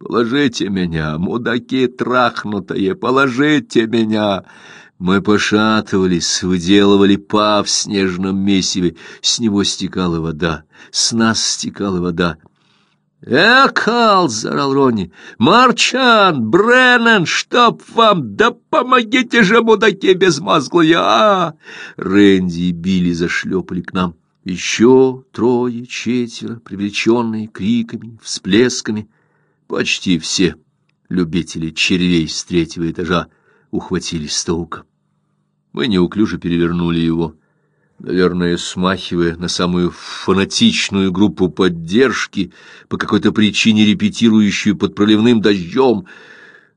Положите меня, мудаки трахнутые, положите меня!» Мы пошатывались, выделывали па в снежном месиве. С него стекала вода, с нас стекала вода. «Экал!» — заорал Ронни. «Марчан! Бреннан! Чтоб вам! Да помогите же, мудаки безмозглые! а Рэнди и Билли зашлепали к нам. Еще трое, четверо, привлеченные криками, всплесками. Почти все любители червей с третьего этажа ухватили Стоука. Мы неуклюже перевернули его, наверное, смахивая на самую фанатичную группу поддержки, по какой-то причине репетирующую под проливным дождем.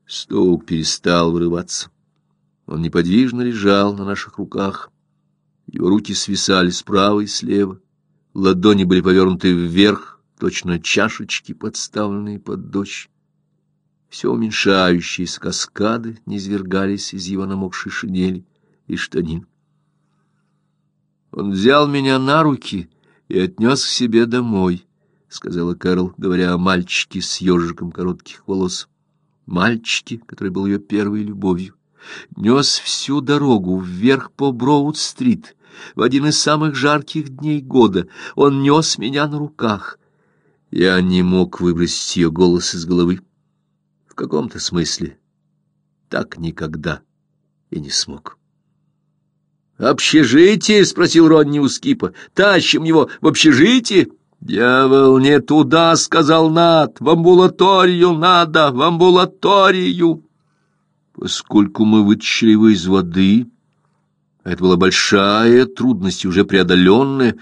Стоук перестал вырываться. Он неподвижно лежал на наших руках. Его руки свисали справа и слева. Ладони были повернуты вверх, точно чашечки, подставленные под дождь. Все уменьшающиеся каскады низвергались из его намокшей шинели и штанин. Он взял меня на руки и отнес к себе домой, — сказала Кэрол, говоря о мальчике с ежиком коротких волос. Мальчике, который был ее первой любовью, нес всю дорогу вверх по Броуд-стрит. В один из самых жарких дней года он нес меня на руках. Я не мог выбросить ее голос из головы. В каком-то смысле так никогда и не смог. «Общежитие?» — спросил Ронни у Скипа. «Тащим его в общежитие?» «Дьявол, не туда!» — сказал Нат. «В амбулаторию надо! В амбулаторию!» Поскольку мы вытащили его из воды, а это была большая трудность, уже преодоленная,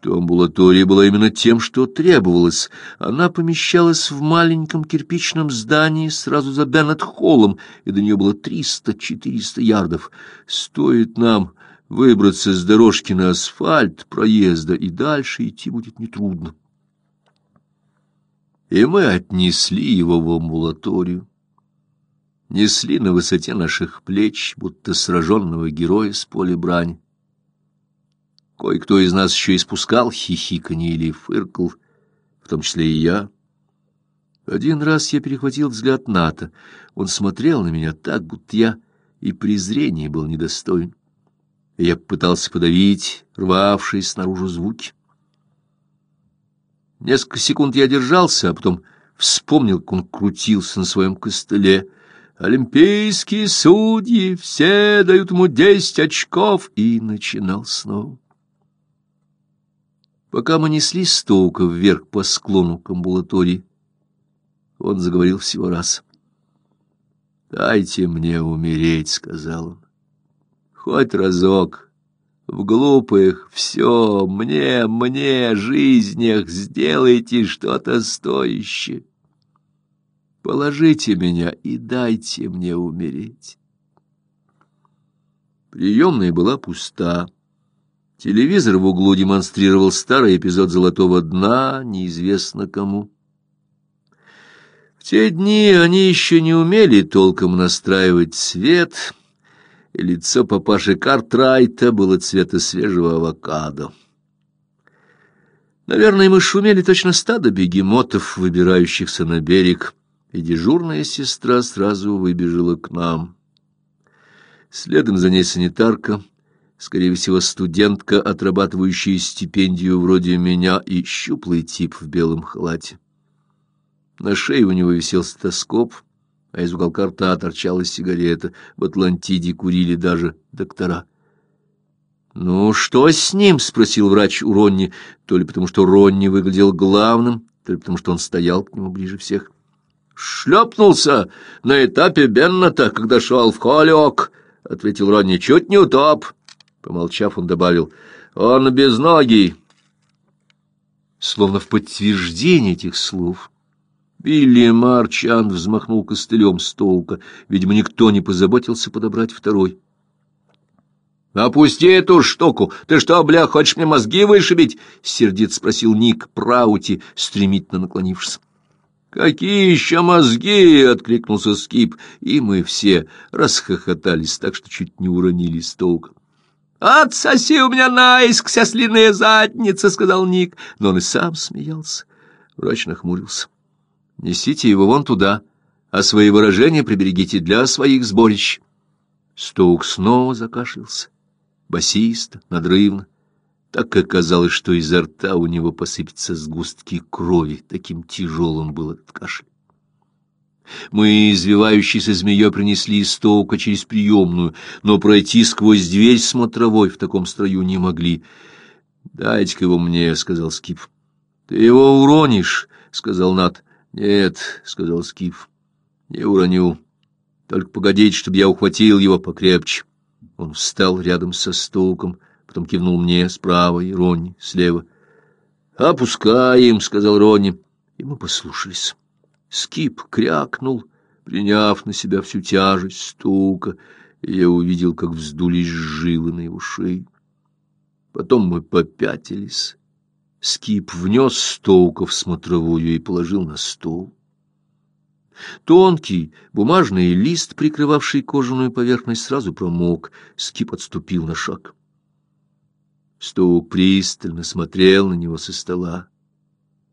то амбулатория была именно тем, что требовалось. Она помещалась в маленьком кирпичном здании сразу за Беннет-холлом, и до нее было триста-четыреста ярдов. Стоит нам выбраться с дорожки на асфальт проезда, и дальше идти будет нетрудно. И мы отнесли его в амбулаторию. Несли на высоте наших плеч, будто сраженного героя с поля брани. Кое-кто из нас еще испускал хихиканье или фыркал, в том числе и я. Один раз я перехватил взгляд Ната. Он смотрел на меня так, будто я и презрения был недостоин я пытался подавить рвавшиеся снаружи звуки. Несколько секунд я держался, а потом вспомнил, как он крутился на своем костыле. «Олимпийские судьи, все дают ему десять очков!» И начинал снова. Пока мы несли столка вверх по склону к амбулатории, он заговорил всего раз. «Дайте мне умереть», — сказал он. Хоть разок. В глупых все, мне, мне, жизнях сделайте что-то стоящее. Положите меня и дайте мне умереть. Приемная была пуста. Телевизор в углу демонстрировал старый эпизод «Золотого дна», неизвестно кому. В те дни они еще не умели толком настраивать свет, и лицо папаши Картрайта было цвета свежего авокадо. Наверное, мы шумели точно стадо бегемотов, выбирающихся на берег, и дежурная сестра сразу выбежала к нам. Следом за ней санитарка, скорее всего, студентка, отрабатывающая стипендию вроде меня, и щуплый тип в белом халате. На шее у него висел стетоскоп — а из уголка рта торчала сигарета. В Атлантиде курили даже доктора. «Ну, что с ним?» — спросил врач у Ронни, то ли потому, что Ронни выглядел главным, то ли потому, что он стоял к нему ближе всех. «Шлепнулся на этапе Беннета, когда шел в Холлиок», — ответил Ронни. «Чуть не утоп». Помолчав, он добавил. «Он без ноги». Словно в подтверждение этих слов... Билли Марчан взмахнул костылем столка. Видимо, никто не позаботился подобрать второй. «Опусти эту штуку! Ты что, бля, хочешь мне мозги вышибить?» — сердит спросил Ник Праути, стремительно наклонившись. «Какие еще мозги?» — откликнулся Скип, и мы все расхохотались так, что чуть не уронили столк. «Отсоси у меня наискось, ослиная задница!» — сказал Ник, но он и сам смеялся. Врач нахмурился. Несите его вон туда, а свои выражения приберегите для своих сборищ. Стоук снова закашлялся, басист, надрывно, так как казалось, что изо рта у него посыпятся сгустки крови, таким тяжелым был этот кашель. Мы, извивающейся змеей, принесли Стоука через приемную, но пройти сквозь дверь смотровой в таком строю не могли. — Дайте-ка его мне, — сказал Скип. — Ты его уронишь, — сказал Нат. — Нет, — сказал Скип, — не уроню. Только погодите, чтобы я ухватил его покрепче. Он встал рядом со Стоуком, потом кивнул мне справа и Ронни слева. — Опускаем, — сказал Ронни, и мы послушались. Скип крякнул, приняв на себя всю тяжесть стука, и я увидел, как вздулись жилы на его шее. Потом мы попятились. Скип внес Стоука в смотровую и положил на стол. Тонкий бумажный лист, прикрывавший кожаную поверхность, сразу промок. Скип отступил на шаг. Стоук пристально смотрел на него со стола.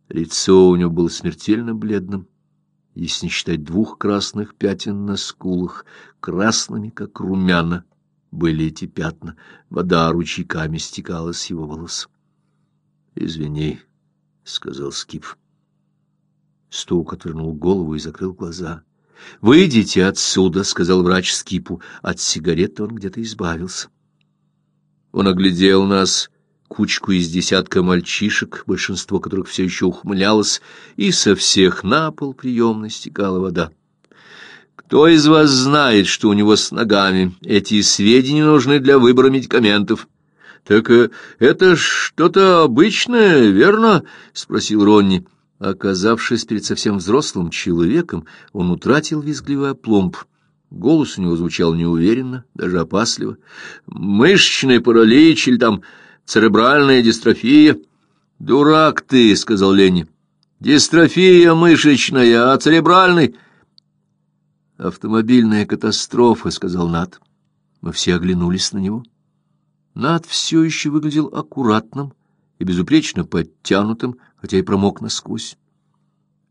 Лицо у него было смертельно бледным если не считать двух красных пятен на скулах, красными, как румяна, были эти пятна. Вода ручейками стекала с его волос. — Извини, — сказал Скип. Стук отвернул голову и закрыл глаза. — Выйдите отсюда, — сказал врач Скипу. От сигареты он где-то избавился. Он оглядел нас кучку из десятка мальчишек, большинство которых все еще ухмылялось, и со всех на пол приемной стекала вода. Кто из вас знает, что у него с ногами? Эти сведения нужны для выбора медикаментов. Так э, это что-то обычное, верно? спросил Ронни. Оказавшись перед совсем взрослым человеком, он утратил визгливый опломб. Голос у него звучал неуверенно, даже опасливо. Мышечный паралич или там церебральная дистрофия. — Дурак ты, — сказал Ленни. — Дистрофия мышечная, а церебральный... — Автомобильная катастрофа, — сказал Нат. Мы все оглянулись на него. Нат все еще выглядел аккуратным и безупречно подтянутым, хотя и промок насквозь.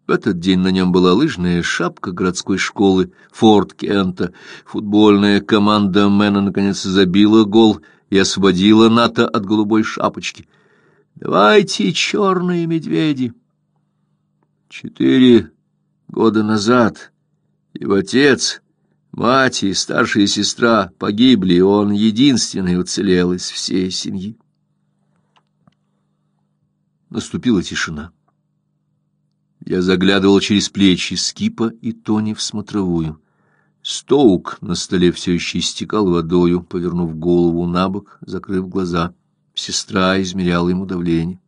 В этот день на нем была лыжная шапка городской школы Форт Кента. Футбольная команда Мэна наконец забила гол — и освободила НАТО от голубой шапочки. «Давайте, черные медведи!» Четыре года назад его отец, мать и старшая сестра погибли, и он единственный уцелел из всей семьи. Наступила тишина. Я заглядывал через плечи Скипа и Тони в смотровую. Стоук на столе все еще истекал водою, повернув голову на бок, закрыв глаза. Сестра измеряла ему давление.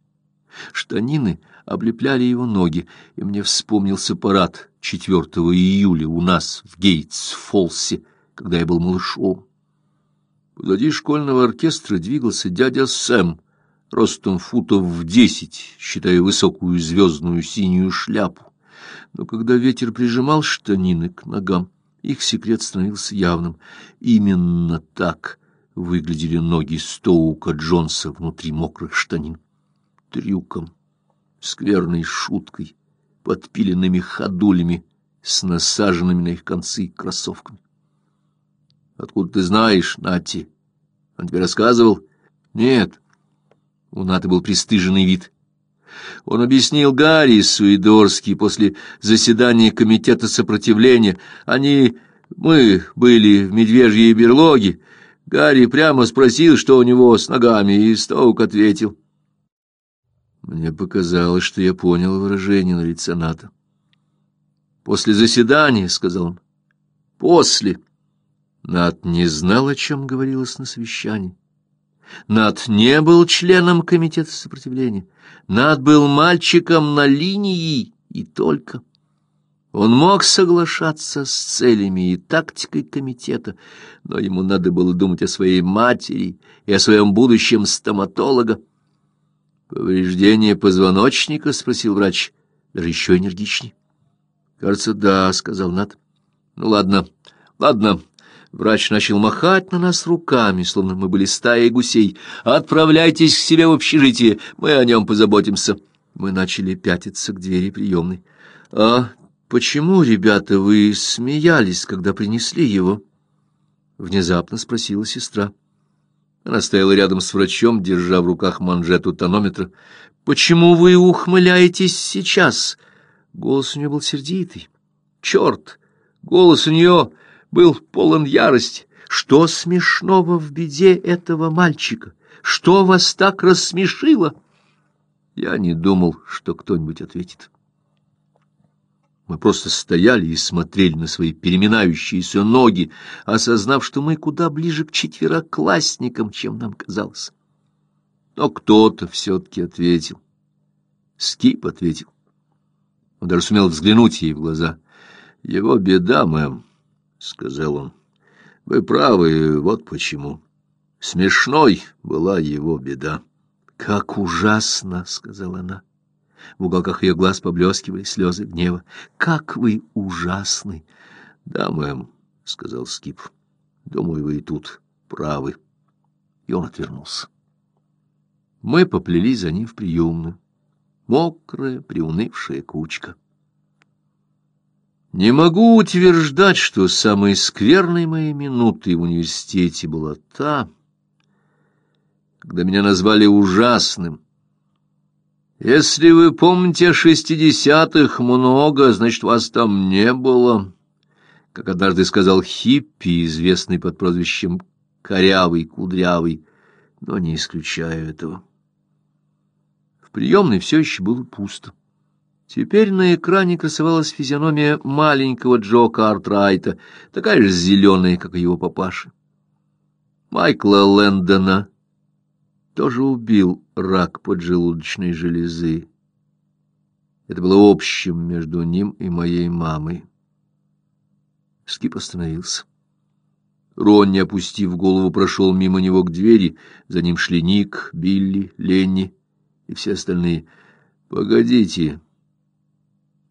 Штанины облепляли его ноги, и мне вспомнился парад 4 июля у нас в Гейтс-Фолсе, когда я был малышом. Позади школьного оркестра двигался дядя Сэм, ростом футов в десять, считая высокую звездную синюю шляпу. Но когда ветер прижимал штанины к ногам, их секрет становился явным. Именно так выглядели ноги Стоука Джонса внутри мокрых штанин. Трюком, скверной шуткой, подпиленными ходулями с насаженными на их концы кроссовками. «Откуда ты знаешь, Нати? Он тебе рассказывал?» «Нет». У Наты был пристыженный вид. Он объяснил Гарри Суидорский после заседания комитета сопротивления. Они... мы были в медвежьей берлоге. Гарри прямо спросил, что у него с ногами, и Стоук ответил. Мне показалось, что я понял выражение на лице Ната. «После заседания», — сказал он. «После». Нат не знал, о чем говорилось на совещании. Над не был членом комитета сопротивления. Над был мальчиком на линии и только. Он мог соглашаться с целями и тактикой комитета, но ему надо было думать о своей матери и о своем будущем стоматолога. «Повреждение позвоночника?» — спросил врач, даже еще энергичней. «Кажется, да», — сказал Над. «Ну ладно, ладно, Врач начал махать на нас руками, словно мы были стаей гусей. «Отправляйтесь к себе в общежитие, мы о нем позаботимся». Мы начали пятиться к двери приемной. А почему, ребята, вы смеялись, когда принесли его? Внезапно спросила сестра. Она стояла рядом с врачом, держа в руках манжету тонометра. «Почему вы ухмыляетесь сейчас?» Голос у нее был сердитый. «Черт! Голос у нее был полон ярости. Что смешного в беде этого мальчика? Что вас так рассмешило?» Я не думал, что кто-нибудь ответит. Мы просто стояли и смотрели на свои переминающиеся ноги, осознав, что мы куда ближе к четвероклассникам, чем нам казалось. Но кто-то все-таки ответил. Скип ответил. Он даже сумел взглянуть ей в глаза. «Его беда, мэм», — сказал он. «Вы правы, вот почему. Смешной была его беда». «Как ужасно!» — сказала она. В уголках ее глаз поблескивали слезы гнева. «Как вы ужасны!» «Да, мэм», — сказал Скип. «Думаю, вы и тут правы». И он отвернулся. Мы поплелись за ним в приемную. Мокрая, приунывшая кучка. Не могу утверждать, что самой скверной моей минутой в университете была та, когда меня назвали ужасным, если вы помните о шестидесятых много, значит, вас там не было. Как однажды сказал Хиппи, известный под прозвищем Корявый, Кудрявый, но не исключаю этого. В приемной все еще было пусто. Теперь на экране красовалась физиономия маленького Джо Картрайта, такая же зеленая, как и его папаша. Майкла Лэндона тоже убил рак поджелудочной железы. Это было общим между ним и моей мамой. Скип остановился. Ронни, опустив голову, прошел мимо него к двери. За ним шли Ник, Билли, Ленни и все остальные. — Погодите, —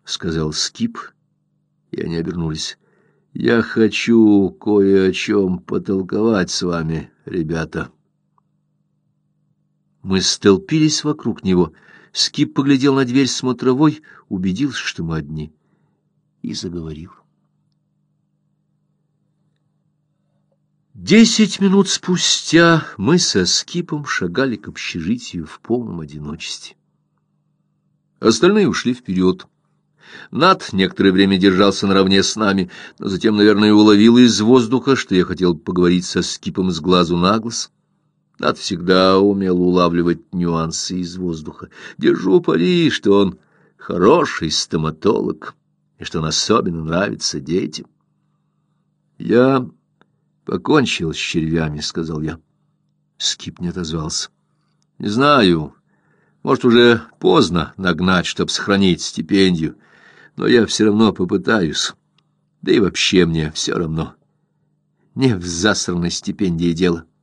сказал Скип, и они обернулись. — Я хочу кое о чем потолковать с вами, ребята. — мы столпились вокруг него. Скип поглядел на дверь смотровой, убедился, что мы одни, и заговорил. Десять минут спустя мы со Скипом шагали к общежитию в полном одиночестве. Остальные ушли вперед. Над некоторое время держался наравне с нами, но затем, наверное, уловил из воздуха, что я хотел поговорить со Скипом с глазу на глаз. Над всегда умел улавливать нюансы из воздуха. Держу пари, что он хороший стоматолог, и что он особенно нравится детям. Я покончил с червями, — сказал я. Скип не отозвался. Не знаю, может, уже поздно нагнать, чтобы сохранить стипендию, но я все равно попытаюсь. Да и вообще мне все равно. Не в засранной стипендии дело. —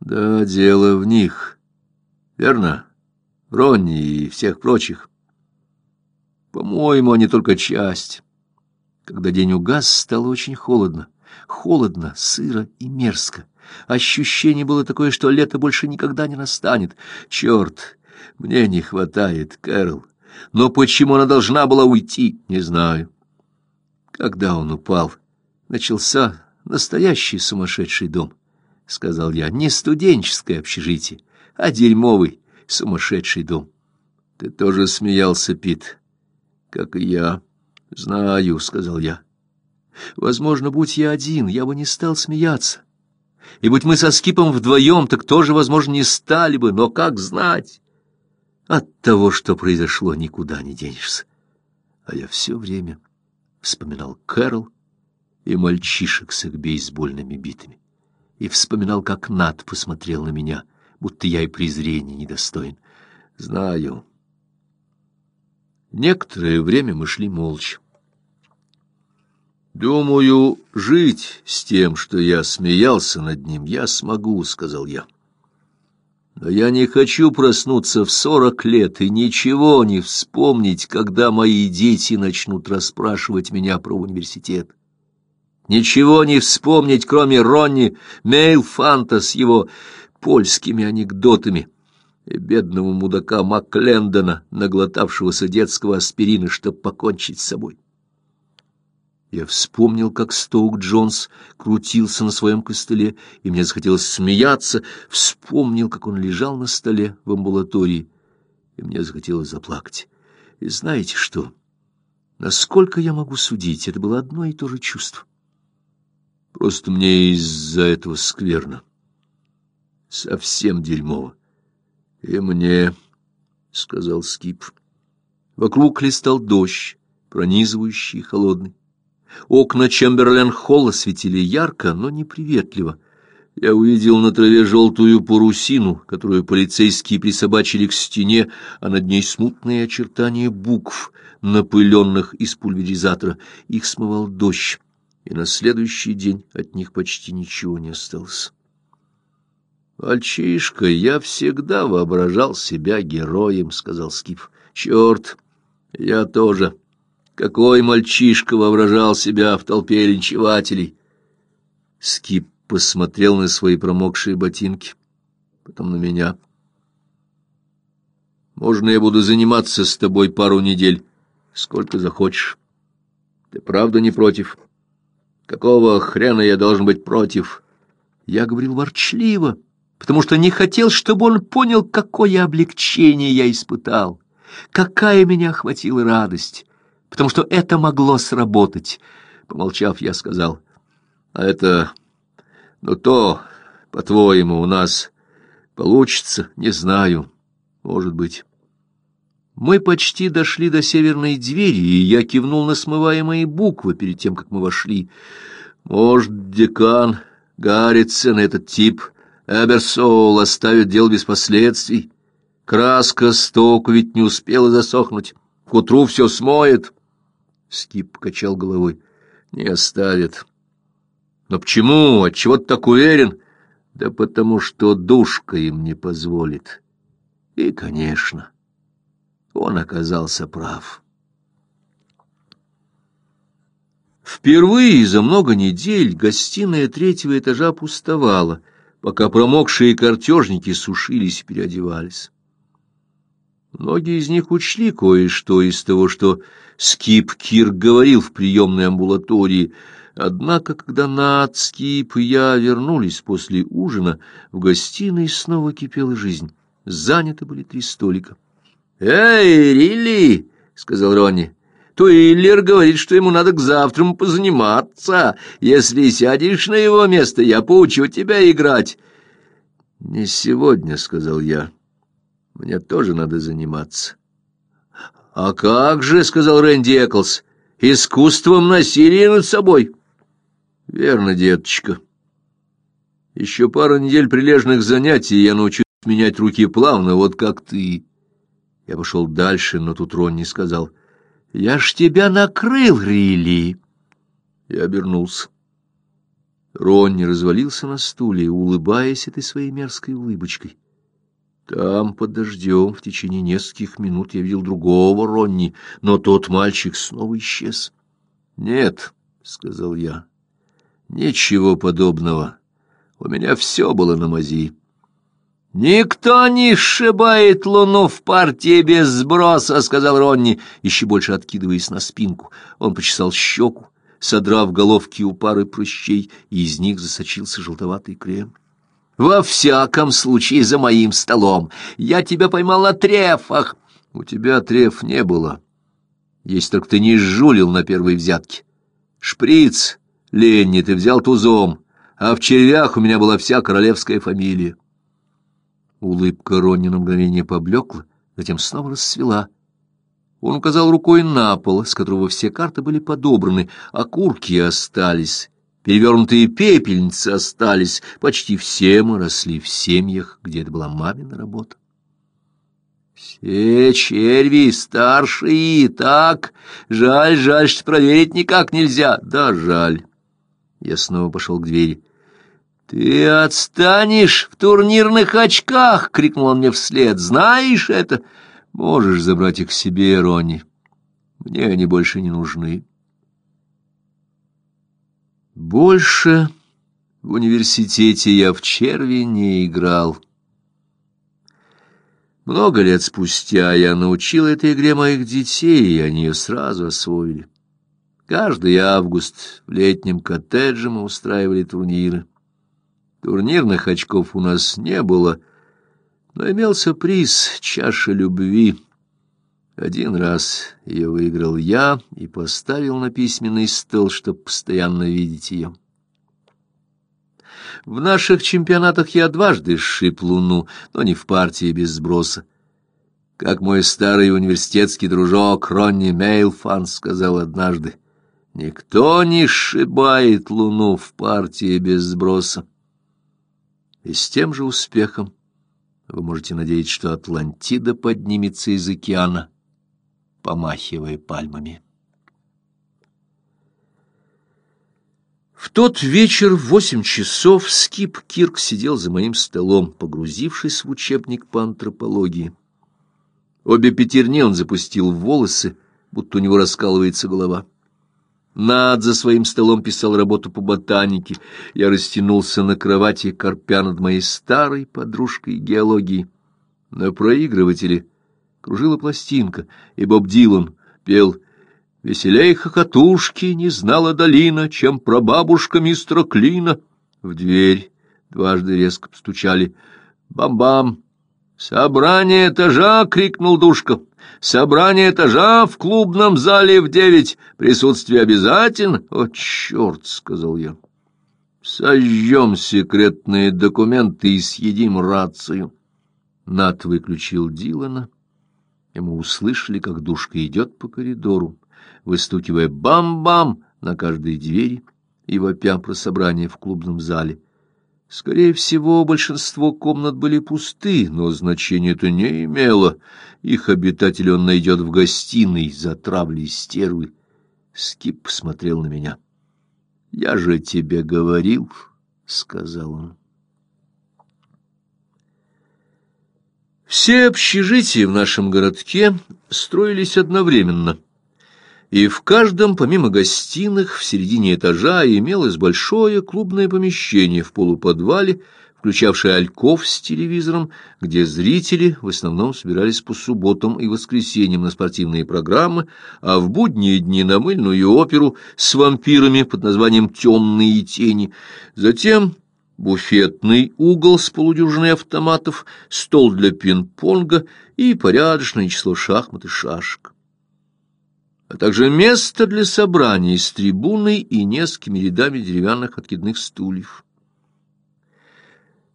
да, дело в них. Верно? Ронни и всех прочих. По-моему, они только часть. Когда день угас, стало очень холодно. Холодно, сыро и мерзко. Ощущение было такое, что лето больше никогда не настанет. Черт, мне не хватает, Кэрол. Но почему она должна была уйти, не знаю. Когда он упал, начался настоящий сумасшедший дом. — сказал я, — не студенческое общежитие, а дерьмовый сумасшедший дом. — Ты тоже смеялся, Пит, как и я. — Знаю, — сказал я. — Возможно, будь я один, я бы не стал смеяться. И будь мы со Скипом вдвоем, так тоже, возможно, не стали бы, но как знать? От того, что произошло, никуда не денешься. А я все время вспоминал Кэрол и мальчишек с их бейсбольными битами и вспоминал, как Над посмотрел на меня, будто я и презрения недостоин. Знаю. Некоторое время мы шли молча. «Думаю, жить с тем, что я смеялся над ним, я смогу», — сказал я. «Но я не хочу проснуться в сорок лет и ничего не вспомнить, когда мои дети начнут расспрашивать меня про университет. Ничего не вспомнить, кроме Ронни Мейлфанта с его польскими анекдотами и бедного мудака Маклендона, наглотавшегося детского аспирина, чтобы покончить с собой. Я вспомнил, как Стоук Джонс крутился на своем костыле, и мне захотелось смеяться. Вспомнил, как он лежал на столе в амбулатории, и мне захотелось заплакать. И знаете что? Насколько я могу судить, это было одно и то же чувство. Просто мне из-за этого скверно. Совсем дерьмово. — И мне, — сказал Скип. Вокруг листал дождь, пронизывающий и холодный. Окна Чемберлен-холла светили ярко, но неприветливо. Я увидел на траве желтую парусину, которую полицейские присобачили к стене, а над ней смутные очертания букв, напыленных из пульверизатора. Их смывал дождь, и на следующий день от них почти ничего не осталось. «Мальчишка, я всегда воображал себя героем», — сказал Скиф. «Черт, я тоже». Какой мальчишка воображал себя в толпе линчевателей! Скип посмотрел на свои промокшие ботинки, потом на меня. Можно я буду заниматься с тобой пару недель, сколько захочешь. Ты правда не против? Какого хрена я должен быть против? Я говорил ворчливо, потому что не хотел, чтобы он понял, какое облегчение я испытал, какая меня охватила радость потому что это могло сработать. Помолчав, я сказал, а это... Ну то, по-твоему, у нас получится? Не знаю. Может быть. Мы почти дошли до северной двери, и я кивнул на смываемые буквы перед тем, как мы вошли. Может, декан Гарритсон, этот тип Эберсоул, оставит дело без последствий? Краска стоку ведь не успела засохнуть. К утру все смоет. Скип покачал головой. Не оставит. Но почему? Отчего ты так уверен? Да потому что душка им не позволит. И, конечно, он оказался прав. Впервые за много недель гостиная третьего этажа пустовала, пока промокшие картежники сушились и переодевались. Многие из них учли кое-что из того, что Скип Кир говорил в приемной амбулатории, однако, когда Над, Скип и я вернулись после ужина, в гостиной снова кипела жизнь. Заняты были три столика. «Эй, Рилли!» — сказал Ронни. «Туиллер говорит, что ему надо к завтраму позаниматься. Если сядешь на его место, я поучу тебя играть». «Не сегодня», — сказал я. Мне тоже надо заниматься. — А как же, — сказал Рэнди Эклс, — искусством насилия над собой. — Верно, деточка. Еще пару недель прилежных занятий, я научусь менять руки плавно, вот как ты. Я пошел дальше, но тут Ронни сказал, — Я ж тебя накрыл, Рилли. Я обернулся. Ронни развалился на стуле, улыбаясь этой своей мерзкой улыбочкой. Там, под дождем, в течение нескольких минут я видел другого Ронни, но тот мальчик снова исчез. — Нет, — сказал я, — ничего подобного. У меня все было на мази. — Никто не сшибает луну в партии без сброса, — сказал Ронни, еще больше откидываясь на спинку. Он почесал щеку, содрав головки у пары прыщей, и из них засочился желтоватый крем. Во всяком случае, за моим столом. Я тебя поймал на трефах. У тебя треф не было. Если только ты не жулил на первой взятке. Шприц, Ленни, ты взял тузом, а в червях у меня была вся королевская фамилия. Улыбка Ронни на мгновение поблекла, затем снова расцвела. Он указал рукой на пол, с которого все карты были подобраны, а курки остались, Перевернутые пепельницы остались. Почти все мы росли в семьях, где это была мамина работа. Все черви старшие, так. Жаль, жаль, что проверить никак нельзя. Да, жаль. Я снова пошел к двери. «Ты отстанешь в турнирных очках!» — крикнул он мне вслед. «Знаешь это? Можешь забрать их себе, Ронни. Мне они больше не нужны». Больше в университете я в черви не играл. Много лет спустя я научил этой игре моих детей, и они ее сразу освоили. Каждый август в летнем коттедже мы устраивали турниры. Турнирных очков у нас не было, но имелся приз — чаша любви. Один раз ее выиграл я и поставил на письменный стол, чтобы постоянно видеть ее. В наших чемпионатах я дважды сшиб луну, но не в партии без сброса. Как мой старый университетский дружок Ронни Мейлфан сказал однажды, «Никто не сшибает луну в партии без сброса». И с тем же успехом вы можете надеяться, что Атлантида поднимется из океана, помахивая пальмами. В тот вечер в восемь часов Скип Кирк сидел за моим столом, погрузившись в учебник по антропологии. Обе пятерни он запустил в волосы, будто у него раскалывается голова. Над за своим столом писал работу по ботанике. Я растянулся на кровати, корпя над моей старой подружкой геологии. На проигрывателе кружила пластинка, и Боб Дилан пел «Веселей хохотушки не знала долина, чем прабабушка мистера Клина». В дверь дважды резко постучали «Бам-бам!» «Собрание этажа!» — крикнул Душка. Собрание этажа в клубном зале в девять. Присутствие обязательно. О, черт, — сказал я. Сожжем секретные документы и съедим рацию. Нат выключил Дилана, и мы услышали, как Душка идет по коридору, выстукивая «бам-бам» на каждой двери и вопя про собрание в клубном зале. Скорее всего, большинство комнат были пусты, но значения это не имело. Их обитатель он найдет в гостиной за травлей стервы. Скип посмотрел на меня. — Я же тебе говорил, — сказал он. Все общежития в нашем городке строились одновременно — и в каждом, помимо гостиных, в середине этажа имелось большое клубное помещение в полуподвале, включавшее альков с телевизором, где зрители в основном собирались по субботам и воскресеньям на спортивные программы, а в будние дни на мыльную оперу с вампирами под названием «Темные тени». Затем буфетный угол с полудюжиной автоматов, стол для пинг-понга и порядочное число шахмат и шашек а также место для собраний с трибуной и несколькими рядами деревянных откидных стульев.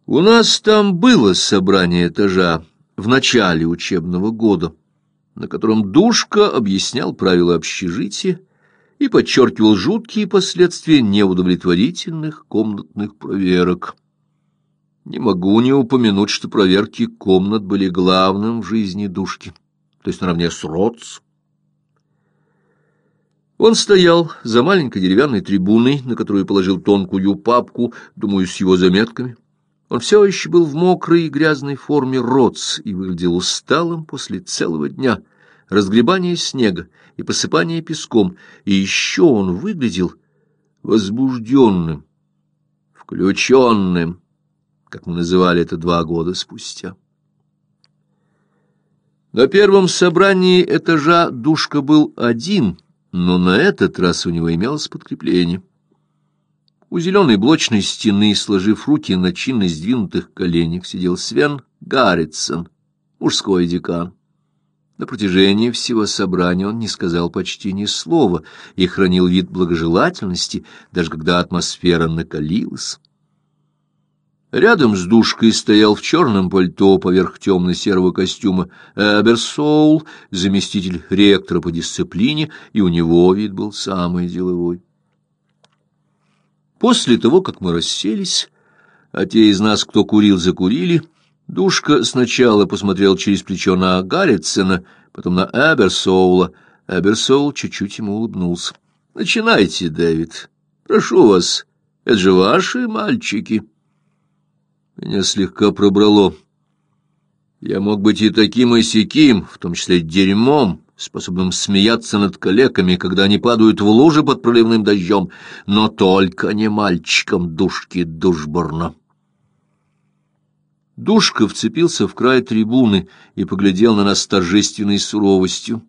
У нас там было собрание этажа в начале учебного года, на котором Душка объяснял правила общежития и подчеркивал жуткие последствия неудовлетворительных комнатных проверок. Не могу не упомянуть, что проверки комнат были главным в жизни Душки, то есть наравне с РОЦ. Он стоял за маленькой деревянной трибуной, на которую положил тонкую папку, думаю, с его заметками. Он все еще был в мокрой и грязной форме роц и выглядел усталым после целого дня разгребания снега и посыпания песком, и еще он выглядел возбужденным, включенным, как мы называли это два года спустя. На первом собрании этажа Душка был один — но на этот раз у него имелось подкрепление. У зеленой блочной стены, сложив руки на чинно сдвинутых коленях, сидел Свен Гарритсон, мужской декан. На протяжении всего собрания он не сказал почти ни слова и хранил вид благожелательности, даже когда атмосфера накалилась. Рядом с душкой стоял в черном пальто поверх темно-серого костюма Эберсоул, заместитель ректора по дисциплине, и у него вид был самый деловой. После того, как мы расселись, а те из нас, кто курил, закурили, Душка сначала посмотрел через плечо на Гарритсона, потом на Эберсоула. Эберсоул чуть-чуть ему улыбнулся. «Начинайте, Дэвид. Прошу вас, это же ваши мальчики». Меня слегка пробрало. Я мог быть и таким, и сяким, в том числе дерьмом, способным смеяться над калеками, когда они падают в лужи под проливным дождем, но только не мальчиком душки Душборна. Душка вцепился в край трибуны и поглядел на нас с торжественной суровостью.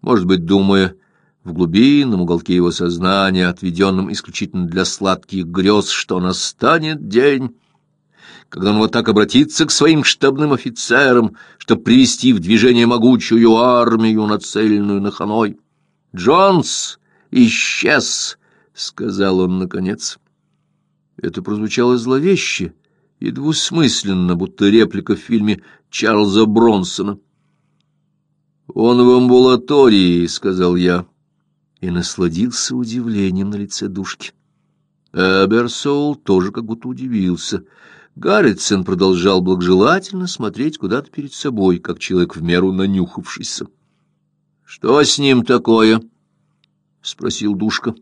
Может быть, думая в глубинном уголке его сознания, отведенном исключительно для сладких грез, что настанет день, когда он вот так обратится к своим штабным офицерам, чтобы привести в движение могучую армию, нацеленную на Ханой. «Джонс исчез!» — сказал он наконец. Это прозвучало зловеще и двусмысленно, будто реплика в фильме Чарльза Бронсона. «Он в амбулатории», — сказал я, и насладился удивлением на лице душки. Эберсоул тоже как будто удивился. Гарритсон продолжал благожелательно смотреть куда-то перед собой, как человек в меру нанюхавшийся. «Что с ним такое?» — спросил Душка.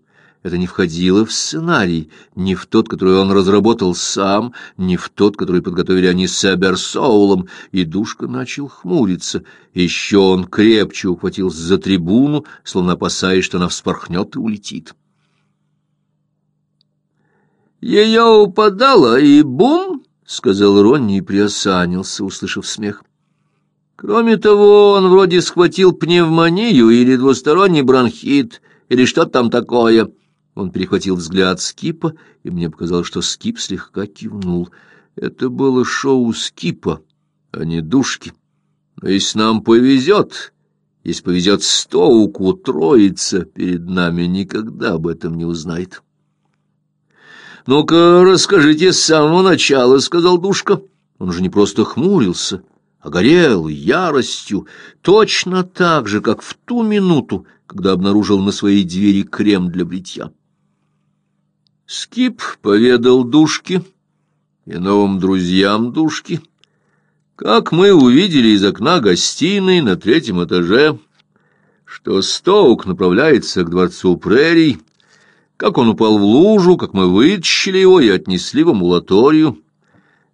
Это не входило в сценарий, ни в тот, который он разработал сам, ни в тот, который подготовили они с Эберсоулом, и Душка начал хмуриться. Еще он крепче ухватился за трибуну, словно опасаясь, что она вспорхнет и улетит. «Ее упадала, и бум!» — сказал Ронни и приосанился, услышав смех. «Кроме того, он вроде схватил пневмонию или двусторонний бронхит, или что там такое». Он перехватил взгляд Скипа, и мне показалось, что Скип слегка кивнул. Это было шоу Скипа, а не душки. Но если нам повезет, если повезет Стоуку, троица перед нами никогда об этом не узнает. «Ну-ка, расскажите с самого начала», — сказал Душка. Он же не просто хмурился, а горел яростью, точно так же, как в ту минуту, когда обнаружил на своей двери крем для бритья. Скип поведал Душке и новым друзьям Душки, как мы увидели из окна гостиной на третьем этаже, что Стоук направляется к дворцу прерий, как он упал в лужу, как мы вытащили его и отнесли в амбулаторию,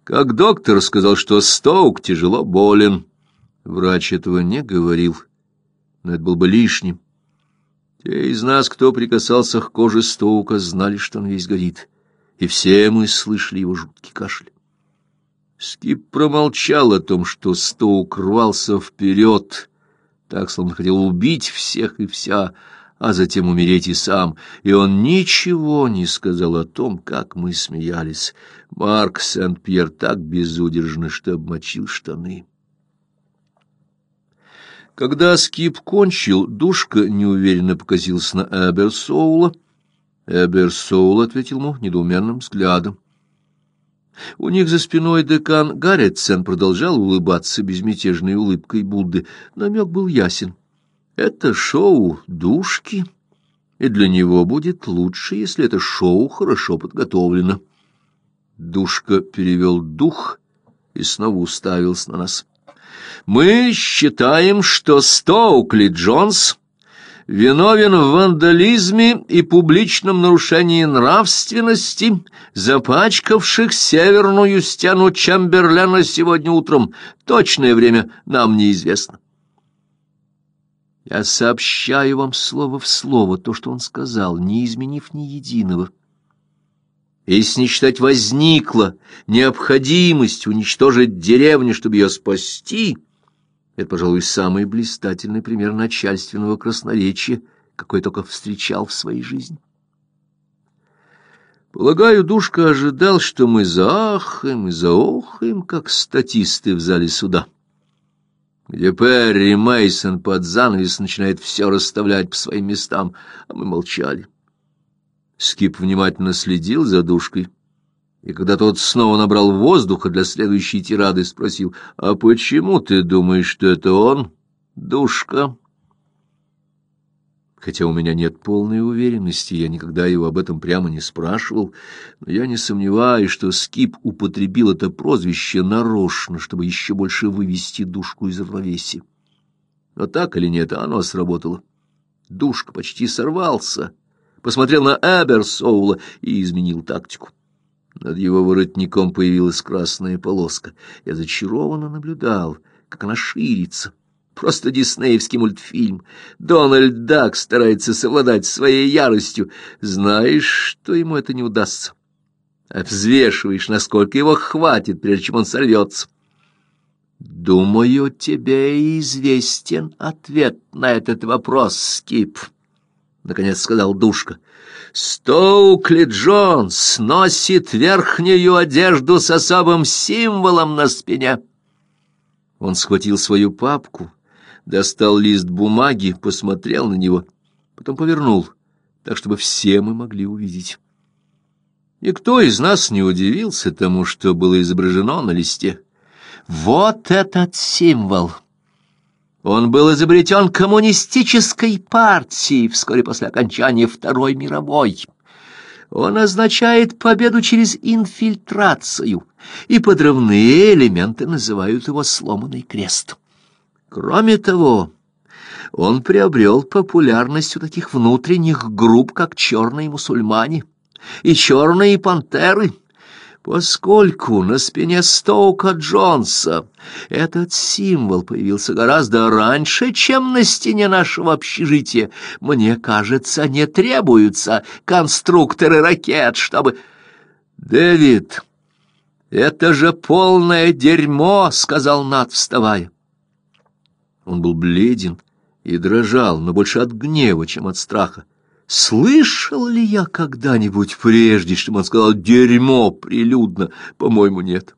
как доктор сказал, что Стоук тяжело болен. Врач этого не говорил, но это было бы лишним. Те из нас, кто прикасался к коже Стоука, знали, что он весь горит, и все мы слышали его жуткий кашель. Скип промолчал о том, что Стоук рвался вперед, так, словно хотел убить всех и вся, а затем умереть и сам, и он ничего не сказал о том, как мы смеялись. Марк Сент-Пьер так безудержно, что обмочил штаны. Когда Скип кончил, Душка неуверенно показился на Эберсоула. Эберсоул ответил ему недоуменным взглядом. У них за спиной декан Гарретсен продолжал улыбаться безмятежной улыбкой Будды. Намек был ясен. Это шоу Душки, и для него будет лучше, если это шоу хорошо подготовлено. Душка перевел дух и снова уставился на нас. Мы считаем, что Стоукли Джонс виновен в вандализме и публичном нарушении нравственности, запачкавших северную стену Чамберлена сегодня утром. Точное время нам неизвестно. Я сообщаю вам слово в слово то, что он сказал, не изменив ни единого. Если не считать возникла необходимость уничтожить деревню, чтобы ее спасти, это, пожалуй, самый блистательный пример начальственного красноречия, какой только встречал в своей жизни. Полагаю, Душка ожидал, что мы заахаем и заохаем, как статисты в зале суда, где Перри Мейсон под занавес начинает все расставлять по своим местам, а мы молчали. Скип внимательно следил за Душкой, и когда тот снова набрал воздуха для следующей тирады, спросил, «А почему ты думаешь, что это он, Душка?» Хотя у меня нет полной уверенности, я никогда его об этом прямо не спрашивал, но я не сомневаюсь, что Скип употребил это прозвище нарочно, чтобы еще больше вывести Душку из равновесия. Но так или нет, оно сработало. Душка почти сорвался — посмотрел на Эберсоула и изменил тактику. Над его воротником появилась красная полоска. Я зачарованно наблюдал, как она ширится. Просто диснеевский мультфильм. Дональд Дак старается совладать своей яростью. Знаешь, что ему это не удастся? взвешиваешь, насколько его хватит, прежде чем он сорвется. «Думаю, тебе известен ответ на этот вопрос, Скип», — наконец сказал Душка. «Стоукли Джонс носит верхнюю одежду с особым символом на спине». Он схватил свою папку, достал лист бумаги, посмотрел на него, потом повернул, так, чтобы все мы могли увидеть. Никто из нас не удивился тому, что было изображено на листе. Вот этот символ! Он был изобретен коммунистической партией вскоре после окончания Второй мировой. Он означает победу через инфильтрацию, и подрывные элементы называют его «сломанный крест». Кроме того, он приобрел популярность у таких внутренних групп, как черные мусульмане и черные пантеры, поскольку на спине Стоука Джонса этот символ появился гораздо раньше, чем на стене нашего общежития. Мне кажется, не требуются конструкторы ракет, чтобы... «Дэвид, это же полное дерьмо!» — сказал Над, вставая. Он был бледен и дрожал, но больше от гнева, чем от страха. Слышал ли я когда-нибудь прежде, чтобы он сказал «дерьмо» прилюдно? По-моему, нет.